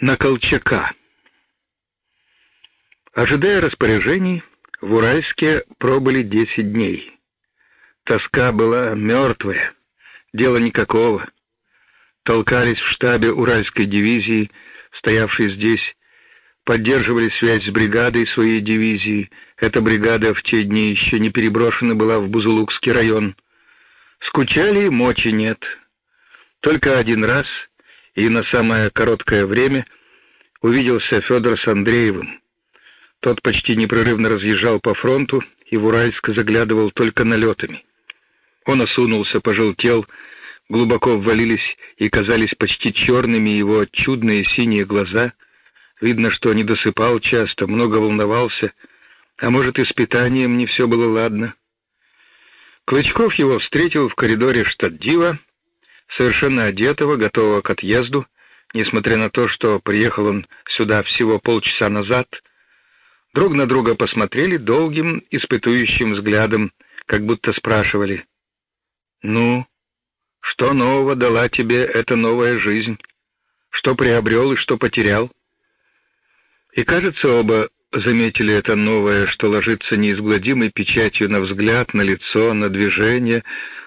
на Колчака. Ожидая распоряжений, в Уральске пробыли десять дней. Тоска была мертвая, дела никакого. Толкались в штабе Уральской дивизии, стоявшей здесь, поддерживали связь с бригадой своей дивизии. Эта бригада в те дни еще не переброшена была в Бузулукский район. Скучали, мочи нет. Только один раз и на самое короткое время увиделся Федор с Андреевым. Тот почти непрерывно разъезжал по фронту и в Уральск заглядывал только налетами. Он осунулся, пожелтел, глубоко ввалились и казались почти черными его чудные синие глаза. Видно, что не досыпал часто, много волновался, а может и с питанием не все было ладно. Клычков его встретил в коридоре штатдива, совершенно одетого, готового к отъезду, несмотря на то, что приехал он сюда всего полчаса назад. Друг на друга посмотрели долгим, испытующим взглядом, как будто спрашивали: "Ну, что нового дала тебе эта новая жизнь? Что приобрел и что потерял?" И, кажется, оба заметили это новое, что ложится неизгладимой печатью на взгляд, на лицо, на движение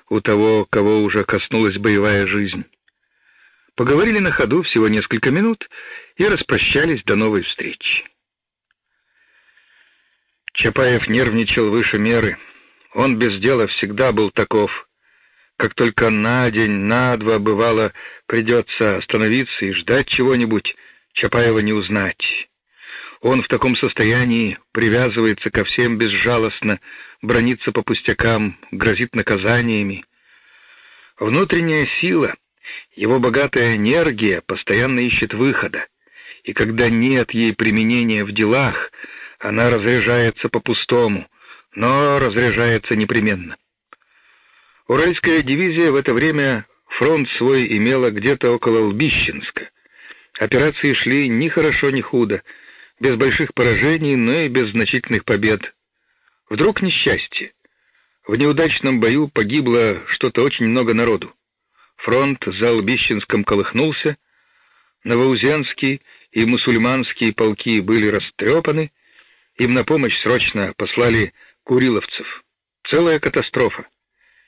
у того, кого уже коснулась боевая жизнь. Поговорили на ходу всего несколько минут и распрощались до новой встречи. Чапаев нервничал выше меры. Он без дела всегда был таков. Как только на день, на два бывало придется остановиться и ждать чего-нибудь, Чапаева не узнать. Он в таком состоянии привязывается ко всем безжалостно, бронится по пустякам, грозит наказаниями. Внутренняя сила, его богатая энергия постоянно ищет выхода, и когда нет ей применения в делах, она разряжается по-пустому, но разряжается непременно. Уральская дивизия в это время фронт свой имела где-то около Лбищенска. Операции шли ни хорошо, ни худо, без больших поражений, но и без значительных побед. Вдруг несчастье. В неудачном бою погибло что-то очень много народу. Фронт за Албищенском колыхнулся, Новоузенские и мусульманские полки были растрепаны, им на помощь срочно послали куриловцев. Целая катастрофа.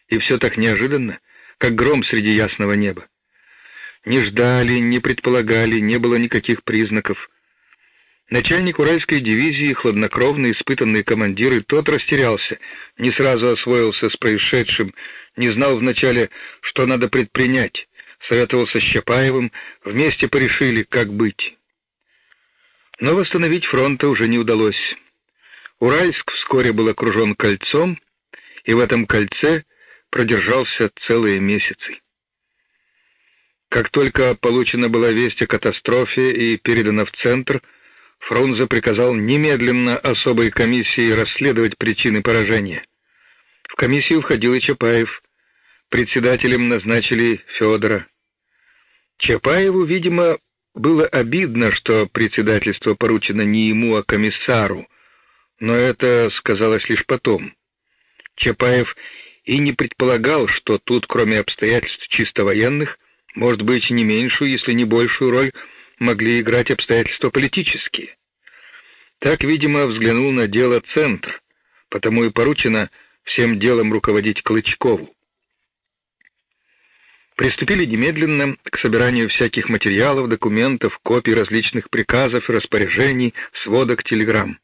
И все так неожиданно, как гром среди ясного неба. Не ждали, не предполагали, не было никаких признаков — Начальник Уральской дивизии, хладнокровный, испытанный командир, и тот растерялся, не сразу освоился с происшедшим, не знал вначале, что надо предпринять, советовался с Чапаевым, вместе порешили, как быть. Но восстановить фронта уже не удалось. Уральск вскоре был окружен кольцом, и в этом кольце продержался целые месяцы. Как только получена была весть о катастрофе и передана в центр, Фрунзе приказал немедленно особой комиссии расследовать причины поражения. В комиссию входил и Чапаев. Председателем назначили Федора. Чапаеву, видимо, было обидно, что председательство поручено не ему, а комиссару, но это сказалось лишь потом. Чапаев и не предполагал, что тут, кроме обстоятельств чисто военных, может быть не меньшую, если не большую роль могли играть обстоятельства политические. Так, видимо, взглянул на дело центр, потому и поручено всем делом руководить Клычкову. Приступили немедленно к собиранию всяких материалов, документов, копий различных приказов и распоряжений, сводок, телеграмм.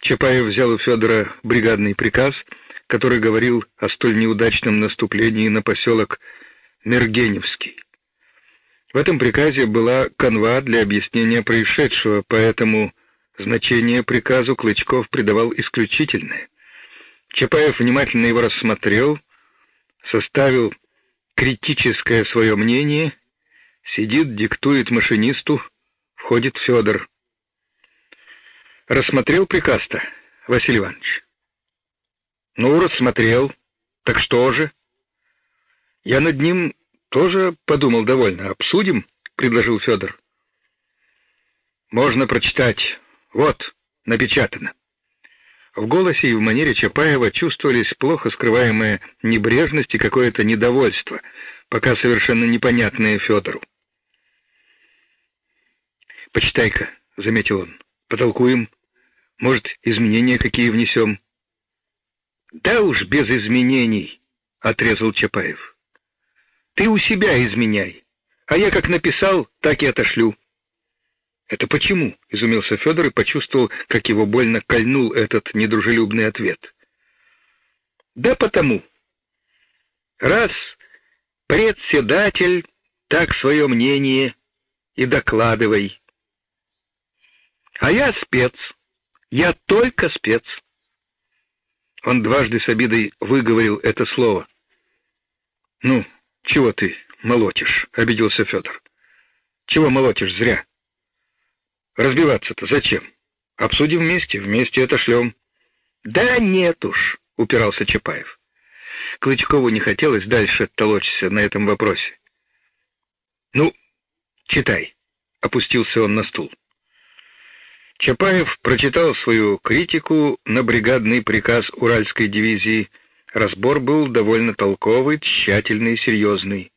Чапаев взял у Федора бригадный приказ, который говорил о столь неудачном наступлении на поселок Мергеневский. В этом приказе была канва для объяснения происшедшего, поэтому значение приказу Клычков придавал исключительное. Чапаев внимательно его рассмотрел, составил критическое свое мнение, сидит, диктует машинисту, входит Федор. Рассмотрел приказ-то, Василий Иванович? Ну, рассмотрел. Так что же? Я над ним тоже подумал довольно. Обсудим, предложил Федор. Можно прочитать. Вот, напечатано. В голосе и в манере Чапаева чувствовались плохо скрываемая небрежность и какое-то недовольство, пока совершенно непонятное Федору. «Почитай-ка», — заметил он, — «потолкуем. Может, изменения какие внесем?» «Да уж без изменений», — отрезал Чапаев. «Ты у себя изменяй, а я как написал, так и отошлю». «Это почему?» — изумился Федор и почувствовал, как его больно кольнул этот недружелюбный ответ. «Да потому. Раз председатель так свое мнение и докладывай. А я спец, я только спец». Он дважды с обидой выговорил это слово. «Ну, чего ты молотишь?» — обиделся Федор. «Чего молотишь зря?» Разбиваться-то зачем? Обсудим вместе, вместе отошлем. Да нет уж, упирался Чапаев. Клычкову не хотелось дальше толочься на этом вопросе. Ну, читай, опустился он на стул. Чапаев прочитал свою критику на бригадный приказ Уральской дивизии. Разбор был довольно толковый, тщательный и серьезный.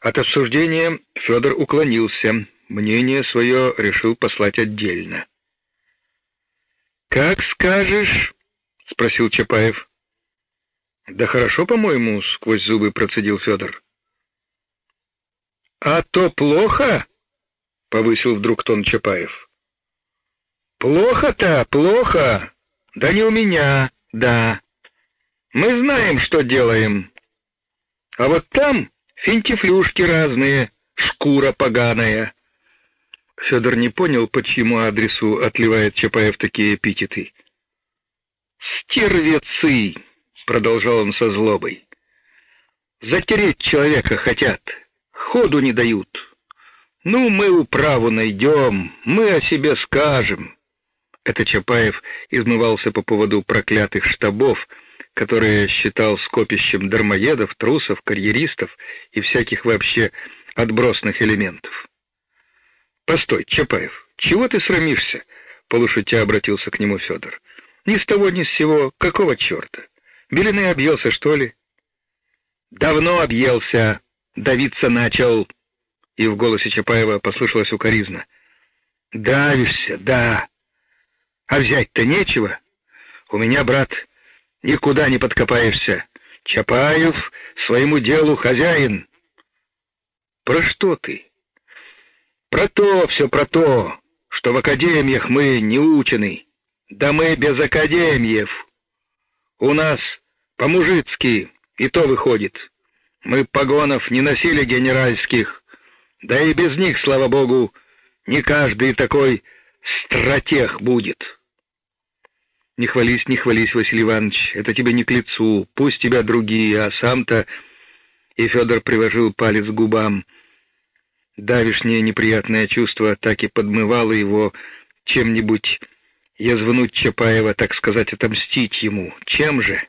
От обсуждения Федор уклонился, мнение свое решил послать отдельно. «Как скажешь?» — спросил Чапаев. «Да хорошо, по-моему», — сквозь зубы процедил Федор. «А то плохо?» — повысил вдруг тон Чапаев. «Плохо-то, плохо. Да не у меня, да. Мы знаем, что делаем. А вот там финтифлюшки разные, шкура поганая. Федор не понял, по чьему адресу отливает Чапаев такие эпитеты. «Стервецы!» — продолжал он со злобой. «Затереть человека хотят, ходу не дают. Ну, мы управу найдем, мы о себе скажем». Это Чапаев измывался по поводу проклятых штабов, которые считал скопищем дармоедов, трусов, карьеристов и всяких вообще отбросных элементов. Постой, Чапаев, чего ты срамишься? Полушутя обратился к нему Федор. Ни с того, ни с сего, какого черта? Белины объелся, что ли? Давно объелся, давиться начал. И в голосе Чапаева послышалось укоризна. Давишься, да. А взять-то нечего. У меня, брат, никуда не подкопаешься. Чапаев своему делу хозяин. Про что ты? Про то все про то, что в академиях мы не учены. Да мы без академиев. У нас по-мужицки и то выходит. Мы погонов не носили генеральских, да и без них, слава богу, не каждый такой стратег будет. Не хвались, не хвались, Василий Иванович, это тебе не к лицу, пусть тебя другие, а сам-то... И Федор приложил палец к губам — Давишнее неприятное чувство так и подмывало его чем-нибудь язвнуть Чапаева, так сказать, отомстить ему. Чем же?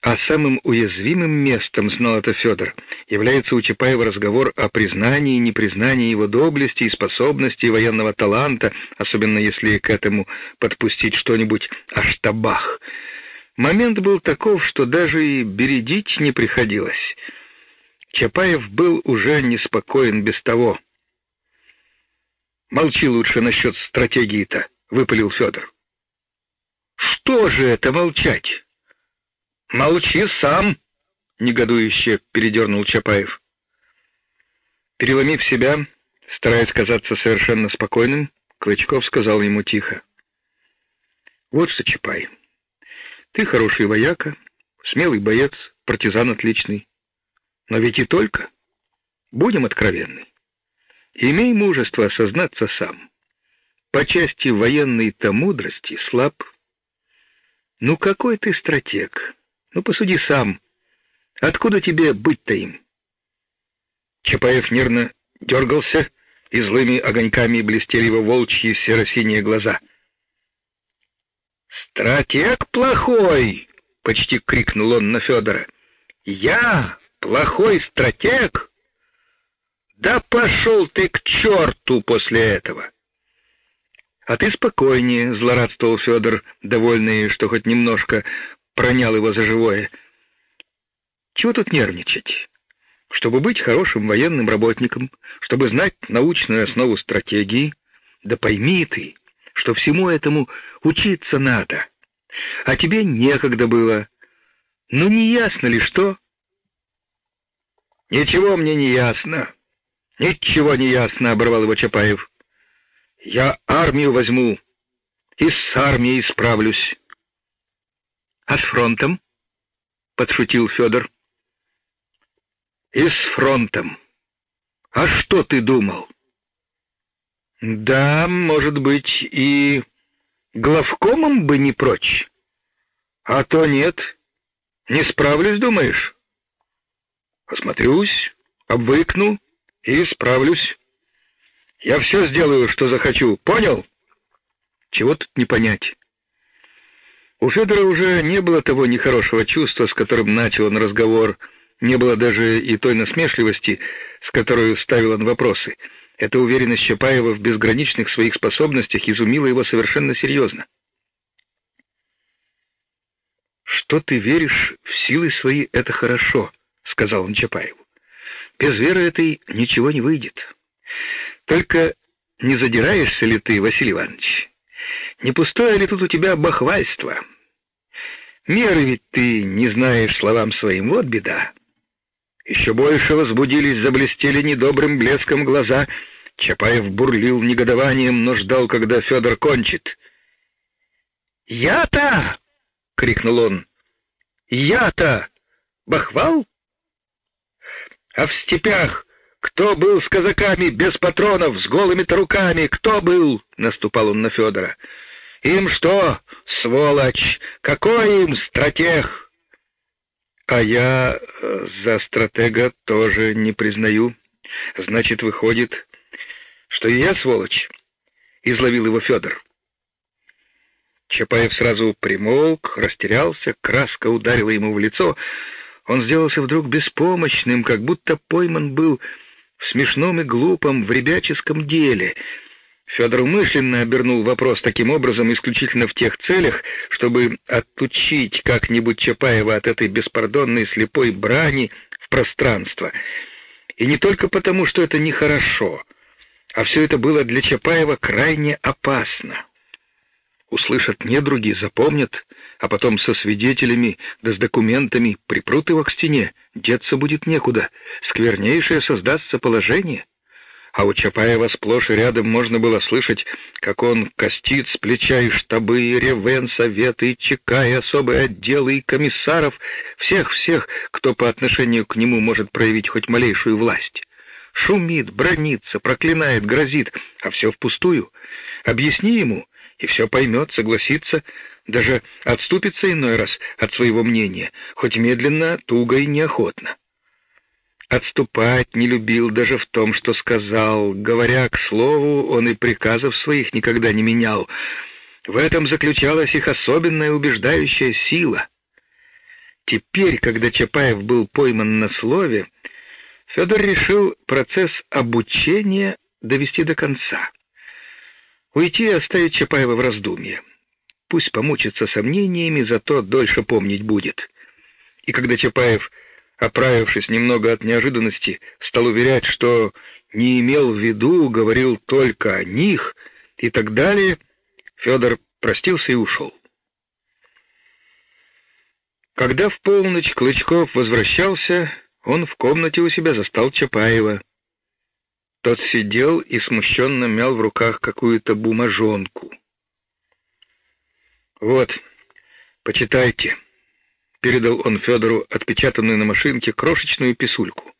А самым уязвимым местом, знал это Федор, является у Чапаева разговор о признании и непризнании его доблести и способности военного таланта, особенно если к этому подпустить что-нибудь о штабах. Момент был таков, что даже и бередить не приходилось — Чапаев был уже неспокоен без того. «Молчи лучше насчет стратегии-то», — выпалил Федор. «Что же это молчать?» «Молчи сам», — негодующе передернул Чапаев. Переломив себя, стараясь казаться совершенно спокойным, Клычков сказал ему тихо. «Вот что, Чапай, ты хороший вояка, смелый боец, партизан отличный. Но ведь и только. Будем откровенны. Имей мужество осознаться сам. По части военной-то мудрости слаб. Ну какой ты стратег? Ну посуди сам. Откуда тебе быть-то им? Чапаев нервно дергался, и злыми огоньками блестели его волчьи серо-синие глаза. «Стратег плохой!» — почти крикнул он на Федора. «Я Плохой стратег? Да пошел ты к черту после этого! А ты спокойнее, злорадствовал Федор, довольный, что хоть немножко пронял его за живое. Чего тут нервничать? чтобы быть хорошим военным работником, чтобы знать научную основу стратегии. Да пойми ты, что всему этому учиться надо. А тебе некогда было. Ну не ясно ли что? Ничего мне не ясно. Ничего не ясно, оборвал его Чапаев. Я армию возьму и с армией справлюсь. А с фронтом? подшутил Федор. И с фронтом. А что ты думал? Да, может быть, и главкомом бы не прочь. А то нет. Не справлюсь, думаешь? Осмотрюсь, обвыкну и справлюсь. Я все сделаю, что захочу, понял? Чего тут не понять? У Федора уже не было того нехорошего чувства, с которым начал он разговор, не было даже и той насмешливости, с которой ставил он вопросы. Эта уверенность Чапаева в безграничных своих способностях изумила его совершенно серьезно. «Что ты веришь в силы свои, это хорошо», — сказал он Чапаеву. «Без веры этой ничего не выйдет. Только не задираешься ли ты, Василий Иванович? Не пустое ли тут у тебя бахвальство? Меры ведь ты не знаешь словам своим, вот беда. Еще больше возбудились, заблестели недобрым блеском глаза. Чапаев бурлил негодованием, но ждал, когда Федор кончит. «Я-то!» — крикнул он. «Я-то! Бахвал? А в степях кто был с казаками без патронов, с голыми-то руками? Кто был?» — наступал он на Федора. «Им что, сволочь? Какой им стратег?» А я э, за стратега тоже не признаю. Значит, выходит, что и я сволочь. Изловил его Федор. Чапаев сразу примолк, растерялся, краска ударила ему в лицо. Он сделался вдруг беспомощным, как будто пойман был в смешном и глупом, в ребяческом деле — Федор умышленно обернул вопрос таким образом исключительно в тех целях, чтобы отучить как-нибудь Чапаева от этой беспардонной слепой брани в пространство. И не только потому, что это нехорошо, а все это было для Чапаева крайне опасно. Услышат недруги, запомнят, а потом со свидетелями да с документами припрут его к стене, деться будет некуда, сквернейшее создастся положение — а у Чапаева сплошь и рядом можно было слышать, как он костит с плеча и штабы, и ревен, советы, и ЧК, и особые отделы, и комиссаров, всех-всех, кто по отношению к нему может проявить хоть малейшую власть. Шумит, бронится, проклинает, грозит, а все впустую. Объясни ему, и все поймет, согласится, даже отступится иной раз от своего мнения, хоть медленно, туго и неохотно. Отступать не любил даже в том, что сказал. Говоря к слову, он и приказов своих никогда не менял. В этом заключалась их особенная убеждающая сила. Теперь, когда Чапаев был пойман на слове, Федор решил процесс обучения довести до конца. Уйти и оставить Чапаева в раздумье. Пусть помучится сомнениями, зато дольше помнить будет. И когда Чапаев оправившись немного от неожиданности, стал уверять, что не имел в виду, говорил только о них и так далее, Федор простился и ушел. Когда в полночь Клычков возвращался, он в комнате у себя застал Чапаева. Тот сидел и смущенно мял в руках какую-то бумажонку. «Вот, почитайте», передал он Федору отпечатанную на машинке крошечную писульку.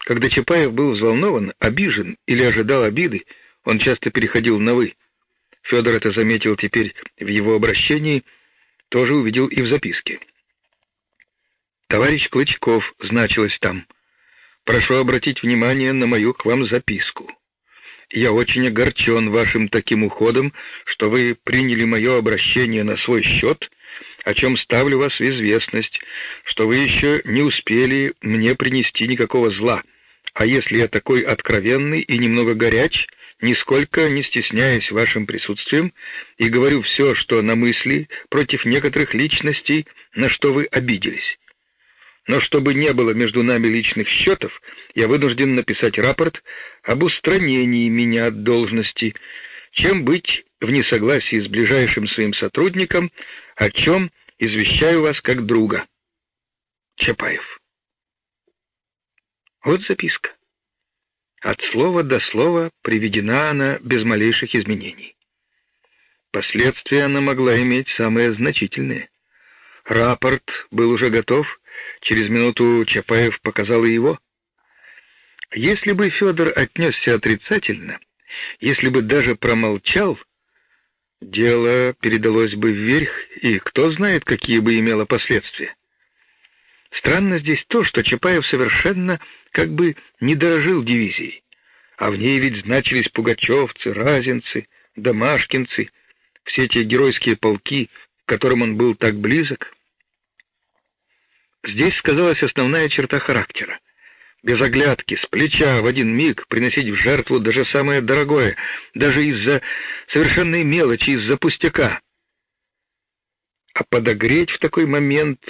Когда Чапаев был взволнован, обижен или ожидал обиды, он часто переходил на «вы». Федор это заметил теперь в его обращении, тоже увидел и в записке. «Товарищ Клычков» значилось там. «Прошу обратить внимание на мою к вам записку. Я очень огорчен вашим таким уходом, что вы приняли мое обращение на свой счет о чем ставлю вас в известность, что вы еще не успели мне принести никакого зла. А если я такой откровенный и немного горяч, нисколько не стесняясь вашим присутствием, и говорю все, что на мысли против некоторых личностей, на что вы обиделись. но чтобы не было между нами личных счетов, я вынужден написать рапорт об устранении меня от должности, чем быть в несогласии с ближайшим своим сотрудником, о чем извещаю вас как друга. Чапаев. Вот записка. От слова до слова приведена она без малейших изменений. Последствия она могла иметь самые значительные. Рапорт был уже готов, через минуту Чапаев показал его. Если бы Федор отнесся отрицательно, если бы даже промолчал, дело передалось бы вверх, и кто знает, какие бы имело последствия. Странно здесь то, что Чапаев совершенно как бы не дорожил дивизией, а в ней ведь значились пугачевцы, разинцы, домашкинцы, все те геройские полки, к которым он был так близок. Здесь сказалась основная черта характера. Без оглядки, с плеча, в один миг приносить в жертву даже самое дорогое, даже из-за совершенной мелочи, из-за пустяка. А подогреть в такой момент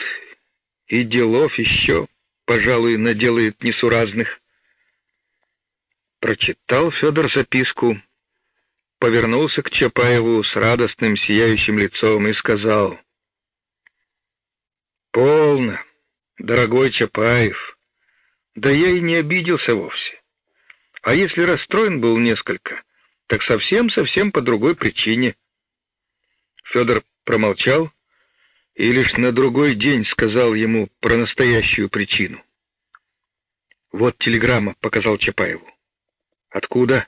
и делов еще, пожалуй, наделает несуразных. Прочитал Федор записку, повернулся к Чапаеву с радостным сияющим лицом и сказал: "Полно, дорогой Чапаев. Да я и не обиделся вовсе. А если расстроен был несколько, так совсем-совсем по другой причине". Федор промолчал и лишь на другой день сказал ему про настоящую причину. Вот телеграмма, показал Чапаеву. Откуда?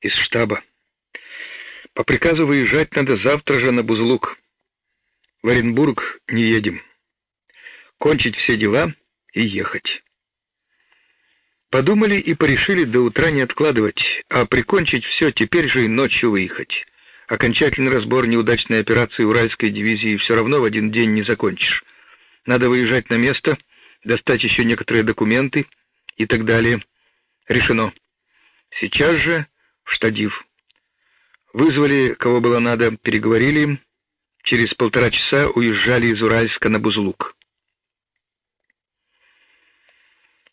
Из штаба. По приказу выезжать надо завтра же на Бузлук. В Оренбург не едем. Кончить все дела и ехать. Подумали и порешили до утра не откладывать, а прикончить все теперь же и ночью выехать. Окончательный разбор неудачной операции Уральской дивизии все равно в один день не закончишь. Надо выезжать на место, достать еще некоторые документы и так далее. Решено. Сейчас же в штадив. Вызвали, кого было надо, переговорили. Через полтора часа уезжали из Уральска на Бузулук.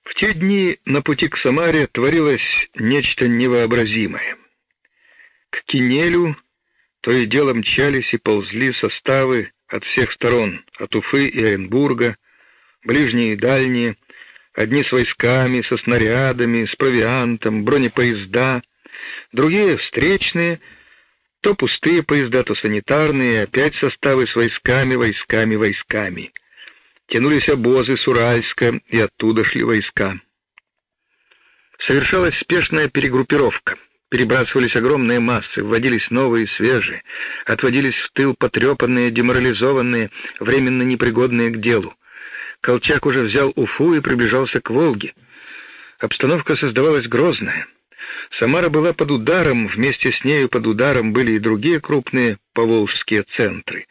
В те дни на пути к Самаре творилось нечто невообразимое. К Кинелю то и дело мчались и ползли составы от всех сторон, от Уфы и Оренбурга, ближние и дальние, одни с войсками, со снарядами, с провиантом, бронепоезда, другие встречные, то пустые поезда, то санитарные, опять составы с войсками, войсками, войсками. Тянулись обозы с Уральска, и оттуда шли войска. Совершалась спешная перегруппировка перебрасывались огромные массы, вводились новые, свежие, отводились в тыл потрепанные, деморализованные, временно непригодные к делу. Колчак уже взял Уфу и приближался к Волге. Обстановка создавалась грозная. Самара была под ударом, вместе с нею под ударом были и другие крупные поволжские центры.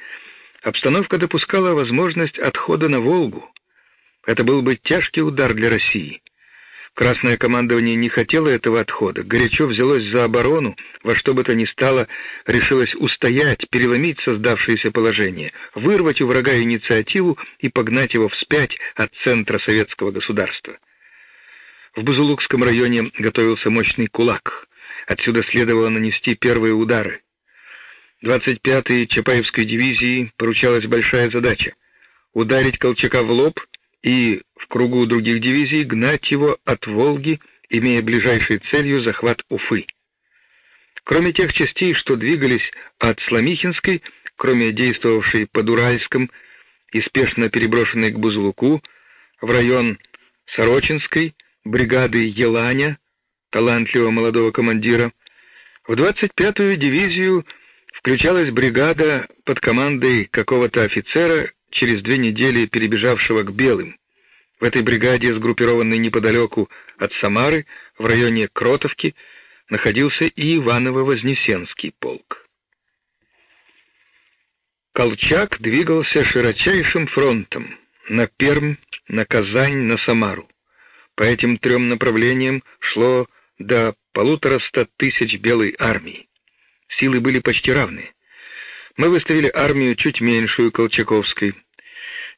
Обстановка допускала возможность отхода на Волгу. Это был бы тяжкий удар для России. Красное командование не хотело этого отхода, горячо взялось за оборону, во что бы то ни стало, решилось устоять, переломить создавшееся положение, вырвать у врага инициативу и погнать его вспять от центра советского государства. В Бузулукском районе готовился мощный кулак. Отсюда следовало нанести первые удары. 25-й Чапаевской дивизии поручалась большая задача ударить Колчака в лоб и в кругу других дивизий гнать его от Волги, имея ближайшей целью захват Уфы. Кроме тех частей, что двигались от Сломихинской, кроме действовавшей под Уральском и спешно переброшенной к Бузулуку, в район Сорочинской, бригады Еланя, талантливого молодого командира, в 25-ю дивизию включалась бригада под командой какого-то офицера через две недели перебежавшего к белым. В этой бригаде, сгруппированной неподалеку от Самары, в районе Кротовки, находился и Иваново-Вознесенский полк. Колчак двигался широчайшим фронтом на Пермь, на Казань, на Самару. По этим трем направлениям шло до полутораста тысяч белой армии. Силы были почти равны. Мы выставили армию чуть меньшую Колчаковской.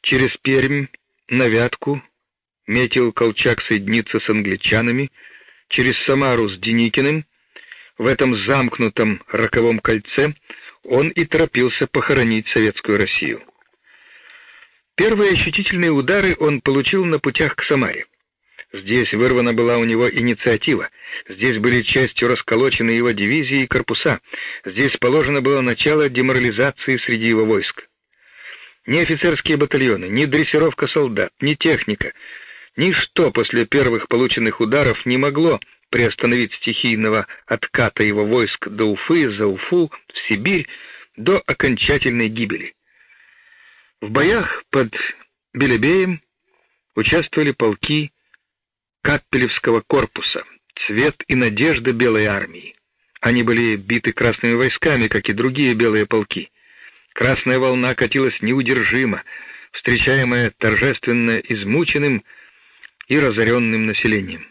Через Пермь на Вятку, метил Колчак соединиться с англичанами, через Самару с Деникиным, в этом замкнутом роковом кольце он и торопился похоронить советскую Россию. Первые ощутительные удары он получил на путях к Самаре. Здесь вырвана была у него инициатива. Здесь были частью расколочены его дивизии и корпуса. Здесь положено было начало деморализации среди его войск. Ни офицерские батальоны, ни дрессировка солдат, ни техника, ничто после первых полученных ударов не могло приостановить стихийного отката его войск до Уфы, за Уфу, в Сибирь, до окончательной гибели. В боях под Белебеем участвовали полки Каппелевского корпуса, цвет и надежда Белой армии. Они были биты красными войсками, как и другие белые полки. Красная волна катилась неудержимо, встречаемая торжественно измученным и разоренным населением.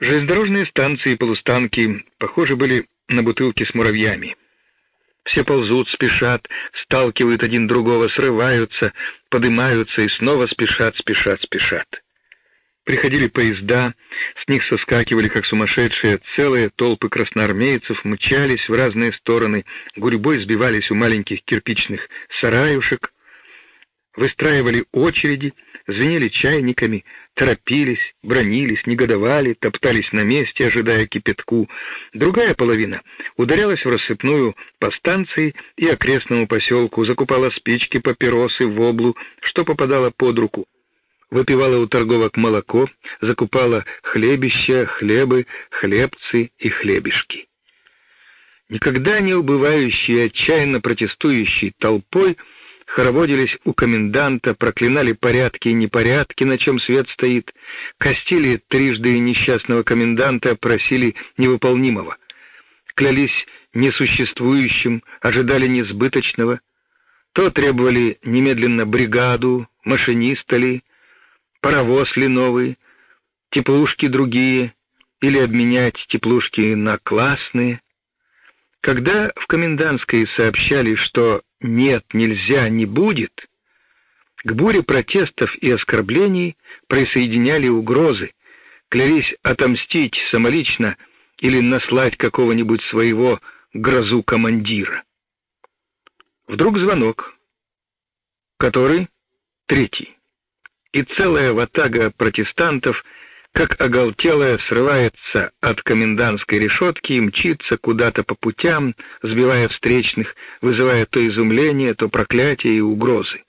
Железнодорожные станции и полустанки похожи были на бутылки с муравьями. Все ползут, спешат, сталкивают один другого, срываются, поднимаются и снова спешат, спешат, спешат. Приходили поезда, с них соскакивали, как сумасшедшие, целые толпы красноармейцев мчались в разные стороны, гурьбой сбивались у маленьких кирпичных сараюшек, выстраивали очереди, звенели чайниками, торопились, бронились, негодовали, топтались на месте, ожидая кипятку. Другая половина ударялась в рассыпную по станции и окрестному поселку, закупала спички, папиросы, воблу, что попадало под руку. Выпивала у торговок молоко, закупала хлебища, хлебы, хлебцы и хлебешки. Никогда не убывающий, отчаянно протестующий толпой — хороводились у коменданта, проклинали порядки и непорядки, на чем свет стоит, костили трижды несчастного коменданта, просили невыполнимого, клялись несуществующим, ожидали несбыточного, то требовали немедленно бригаду, машиниста ли, паровоз ли новый, теплушки другие, или обменять теплушки на классные. Когда в комендантской сообщали, что «нет, нельзя, не будет», к буре протестов и оскорблений присоединяли угрозы, клялись отомстить самолично или наслать какого-нибудь своего грозу командира. Вдруг звонок, который третий, и целая ватага протестантов — как оголтелая срывается от комендантской решетки и мчится куда-то по путям, сбивая встречных, вызывая то изумление, то проклятие и угрозы.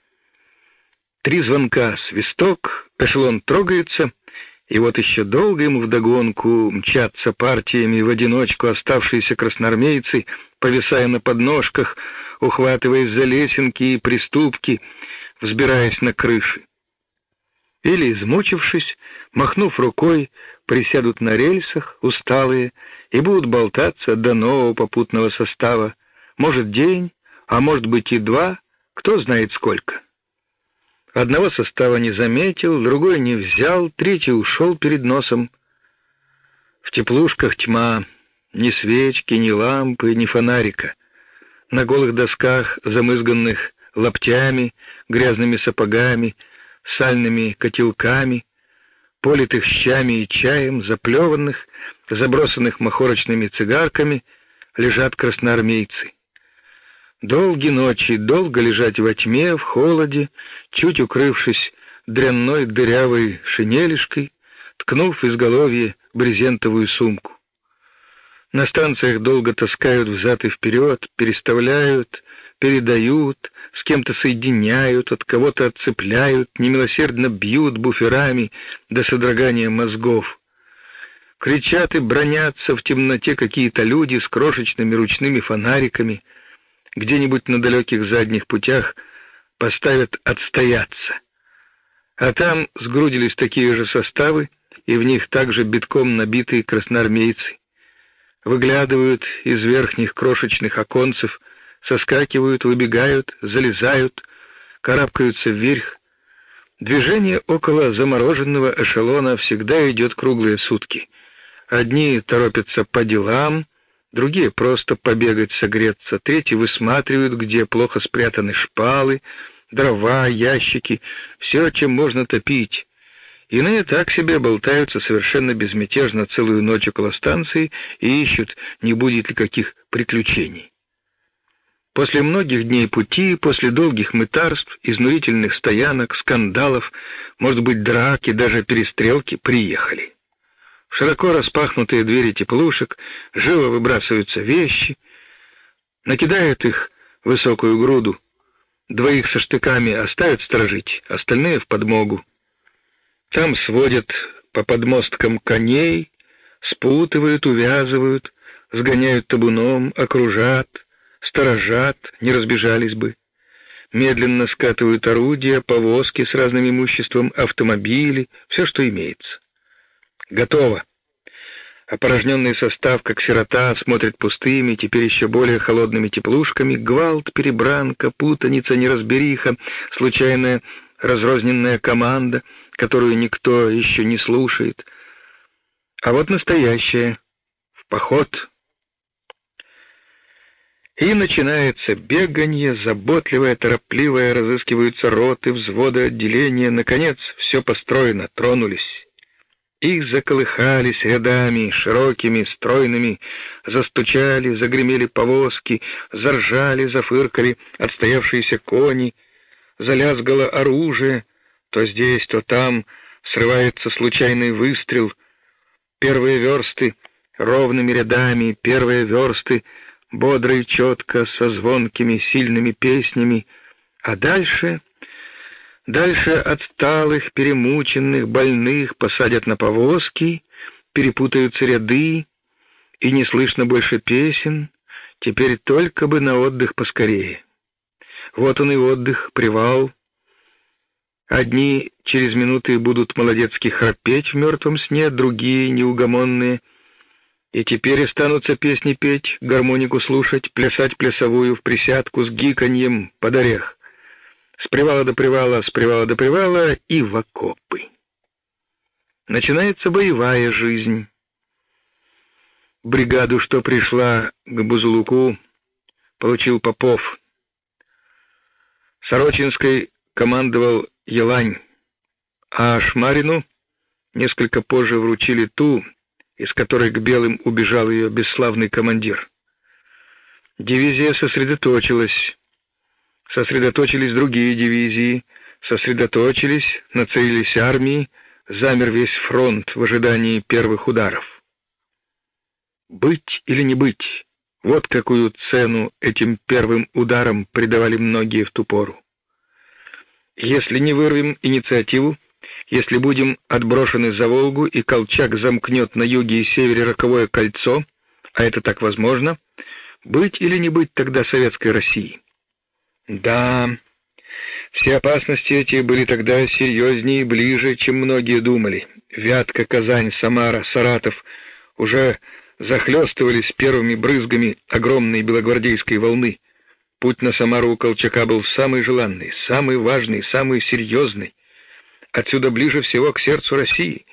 Три звонка, свисток, эшелон трогается, и вот еще долго ему вдогонку мчатся партиями в одиночку оставшиеся красноармейцы, повисая на подножках, ухватываясь за лесенки и приступки, взбираясь на крыши или, измучившись, махнув рукой, присядут на рельсах, усталые, и будут болтаться до нового попутного состава, может, день, а может быть и два, кто знает сколько. Одного состава не заметил, другой не взял, третий ушел перед носом. В теплушках тьма, ни свечки, ни лампы, ни фонарика. На голых досках, замызганных лаптями, грязными сапогами — сальными котелками, политых щами и чаем, заплеванных, забросанных махорочными цигарками, лежат красноармейцы. Долгие ночи, долго лежать во тьме, в холоде, чуть укрывшись дрянной дырявой шинелишкой, ткнув изголовье брезентовую сумку. На станциях долго таскают взад и вперед, переставляют, передают, с кем-то соединяют, от кого-то отцепляют, немилосердно бьют буферами до содрогания мозгов. Кричат и бронятся в темноте какие-то люди с крошечными ручными фонариками. Где-нибудь на далеких задних путях поставят отстояться. А там сгрудились такие же составы, и в них также битком набитые красноармейцы. Выглядывают из верхних крошечных оконцев — соскакивают, выбегают, залезают, карабкаются вверх. Движение около замороженного эшелона всегда идет круглые сутки. Одни торопятся по делам, другие просто побегать согреться, третьи высматривают, где плохо спрятаны шпалы, дрова, ящики, все, чем можно топить. Иные так себе болтаются совершенно безмятежно целую ночь около станции и ищут, не будет ли каких приключений. После многих дней пути, после долгих мытарств, изнурительных стоянок, скандалов, может быть, драки, даже перестрелки, приехали. В широко распахнутые двери теплушек живо выбрасываются вещи, накидают их в высокую груду, двоих со штыками оставят сторожить, остальные в подмогу. Там сводят по подмосткам коней, спутывают, увязывают, сгоняют табуном, окружат, сторожат, не разбежались бы. Медленно скатывают орудия, повозки с разным имуществом, автомобили, все, что имеется. Готово. Опорожненный состав, как сирота, смотрит пустыми, теперь еще более холодными теплушками, гвалт, перебранка, путаница, неразбериха, случайная разрозненная команда, которую никто еще не слушает. А вот настоящая в поход. И начинается бегание, заботливое, торопливое, разыскиваются роты, взводы, отделения, наконец, все построено, тронулись. Их заколыхались рядами, широкими, стройными, застучали, загремели повозки, заржали, зафыркали отстоявшиеся кони, залязгало оружие, то здесь, то там срывается случайный выстрел. Первые версты ровными рядами, первые версты бодро и четко, со звонкими сильными песнями, а дальше... Дальше отсталых, перемученных, больных посадят на повозки, перепутаются ряды, и не слышно больше песен, теперь только бы на отдых поскорее. Вот он и отдых, привал. Одни через минуты будут молодецки храпеть в мертвом сне, другие неугомонные. И теперь останутся песни петь, гармонику слушать, плясать плясовую в присядку с гиканьем под орех. С привала до привала, с привала до привала и в окопы. Начинается боевая жизнь. Бригаду, что пришла к Бузулуку, получил Попов. Сорочинской командовал Елань, а Шмарину несколько позже вручили ту, из которой к белым убежал ее бесславный командир. Дивизия сосредоточилась. Сосредоточились другие дивизии, сосредоточились, нацелились армии, замер весь фронт в ожидании первых ударов. Быть или не быть? Вот какую цену этим первым ударам придавали многие в ту пору. Если не вырвем инициативу, если будем отброшены за Волгу и Колчак замкнет на юге и севере роковое кольцо, а это так возможно, быть или не быть тогда советской России? Да, все опасности эти были тогда серьезнее и ближе, чем многие думали. Вятка, Казань, Самара, Саратов уже захлестывались первыми брызгами огромной белогвардейской волны. Путь на Самару у Колчака был самый желанный, самый важный, самый серьезный. Отсюда ближе всего к сердцу России.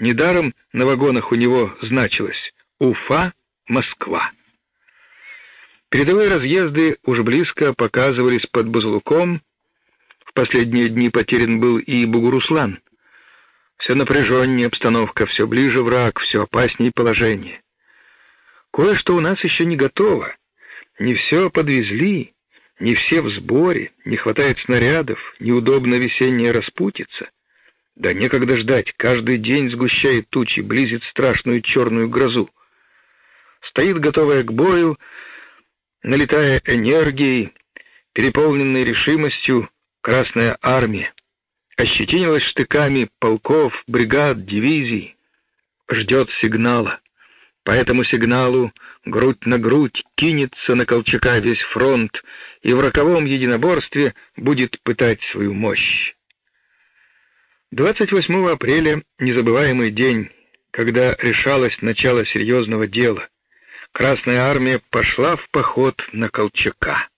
Недаром на вагонах у него значилось «Уфа, Москва». Передовые разъезды уж близко показывались под Бузлуком. В последние дни потерян был и Бугуруслан. Все напряженнее обстановка, все ближе враг, все опаснее положение. Кое-что у нас еще не готово. Не все подвезли, не все в сборе, не хватает снарядов, неудобно весенняя распутица. Да некогда ждать, каждый день сгущает тучи, близит страшную черную грозу. Стоит готовая к бою, налетая энергией, переполненной решимостью, Красная армия. Ощетинилась штыками полков, бригад, дивизий. Ждет сигнала. По этому сигналу грудь на грудь кинется на Колчака весь фронт и в роковом единоборстве будет пытать свою мощь. 28 апреля незабываемый день, когда решалось начало серьезного дела. Красная армия пошла в поход на Колчака.